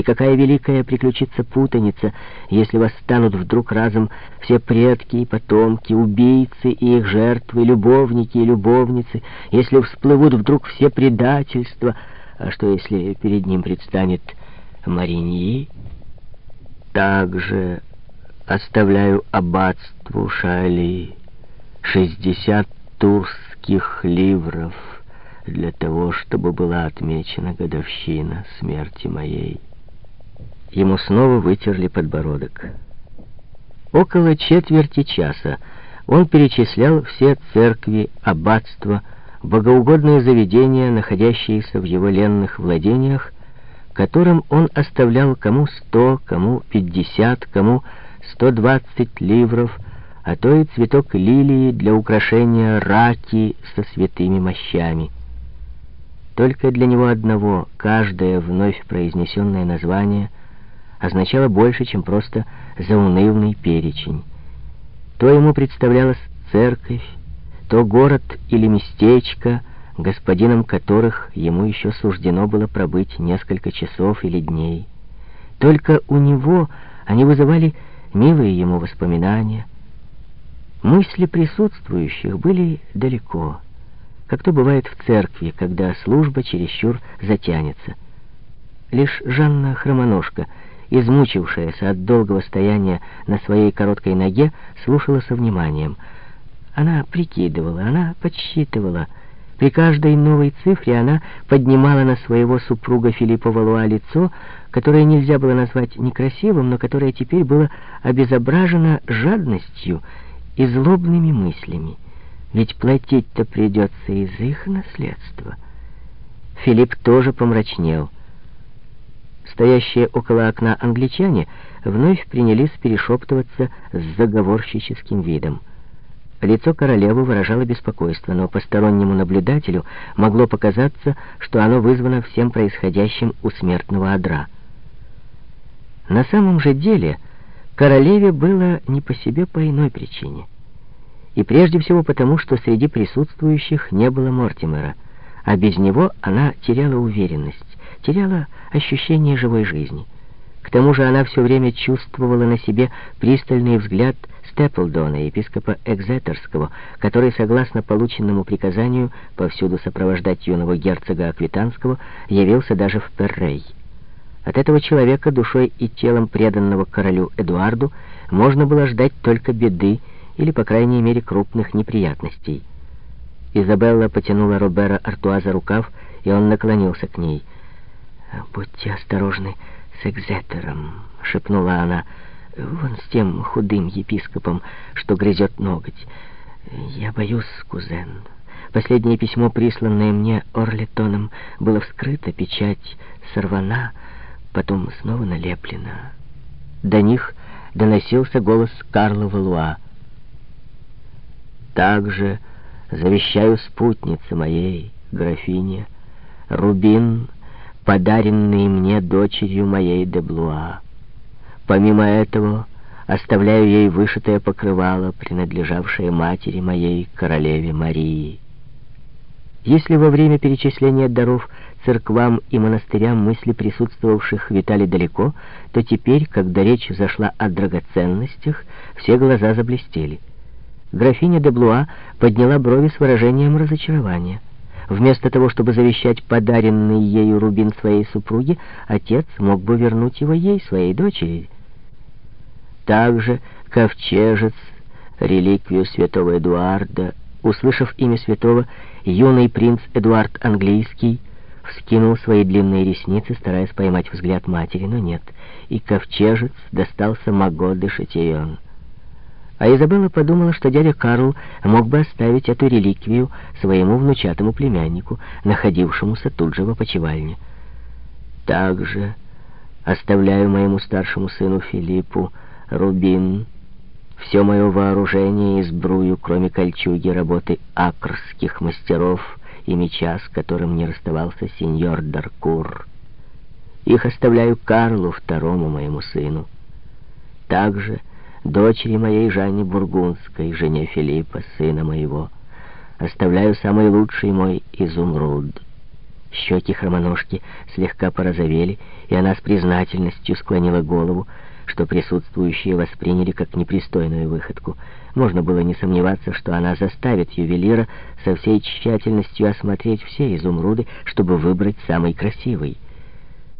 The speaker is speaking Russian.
И какая великая приключится путаница, если восстанут вдруг разом все предки и потомки, убийцы и их жертвы, любовники и любовницы, если всплывут вдруг все предательства, а что если перед ним предстанет Мариньи? Также оставляю аббатству Шали шестьдесят турских ливров для того, чтобы была отмечена годовщина смерти моей. Ему снова вытерли подбородок. Около четверти часа он перечислял все церкви, аббатства, богоугодные заведения, находящиеся в его ленных владениях, которым он оставлял кому сто, кому пятьдесят, кому сто двадцать ливров, а то и цветок лилии для украшения раки со святыми мощами. Только для него одного каждое вновь произнесенное название — означало больше, чем просто заунывный перечень. То ему представлялась церковь, то город или местечко, господином которых ему еще суждено было пробыть несколько часов или дней. Только у него они вызывали милые ему воспоминания. Мысли присутствующих были далеко, как то бывает в церкви, когда служба чересчур затянется. Лишь Жанна Хромоножка — измучившаяся от долгого стояния на своей короткой ноге, слушала со вниманием. Она прикидывала, она подсчитывала. При каждой новой цифре она поднимала на своего супруга Филиппа Валуа лицо, которое нельзя было назвать некрасивым, но которое теперь было обезображено жадностью и злобными мыслями. Ведь платить-то придется из их наследства. Филипп тоже помрачнел — Стоящие около окна англичане вновь принялись перешептываться с заговорщическим видом. Лицо королевы выражало беспокойство, но постороннему наблюдателю могло показаться, что оно вызвано всем происходящим у смертного одра. На самом же деле королеве было не по себе по иной причине. И прежде всего потому, что среди присутствующих не было Мортимера, а без него она теряла уверенность теряла ощущение живой жизни. К тому же она все время чувствовала на себе пристальный взгляд Степлдона, епископа Экзетерского, который, согласно полученному приказанию повсюду сопровождать юного герцога Аквитанского, явился даже в Перрей. От этого человека, душой и телом преданного королю Эдуарду, можно было ждать только беды или, по крайней мере, крупных неприятностей. Изабелла потянула Робера Артуа за рукав, и он наклонился к ней — «Будьте осторожны с Экзетером», — шепнула она, — «вон с тем худым епископом, что грызет ноготь. Я боюсь, кузен. Последнее письмо, присланное мне Орлетоном, было вскрыто, печать сорвана, потом снова налеплена». До них доносился голос Карла Валуа. «Также завещаю спутнице моей, графине, рубин — подаренный мне дочерью моей Деблуа. Помимо этого, оставляю ей вышитое покрывало, принадлежавшее матери моей, королеве Марии. Если во время перечисления даров церквам и монастырям мысли присутствовавших витали далеко, то теперь, когда речь зашла о драгоценностях, все глаза заблестели. Графиня де Блуа подняла брови с выражением разочарования. Вместо того, чтобы завещать подаренный ею рубин своей супруге, отец мог бы вернуть его ей, своей дочери. Также ковчежец, реликвию святого Эдуарда, услышав имя святого, юный принц Эдуард Английский вскинул свои длинные ресницы, стараясь поймать взгляд матери, но нет, и ковчежец достался Маго де Шатион. А Изабелла подумала, что дядя Карл мог бы оставить эту реликвию своему внучатому племяннику, находившемуся тут же в опочивальне. Также оставляю моему старшему сыну Филиппу рубин, все мое вооружение и сбрую, кроме кольчуги, работы акрских мастеров и меча, с которым не расставался сеньор Даркур. Их оставляю Карлу, второму моему сыну. Также дочери моей Жанне Бургундской, жене Филиппа, сына моего. Оставляю самый лучший мой изумруд. Щеки хромоножки слегка порозовели, и она с признательностью склонила голову, что присутствующие восприняли как непристойную выходку. Можно было не сомневаться, что она заставит ювелира со всей тщательностью осмотреть все изумруды, чтобы выбрать самый красивый —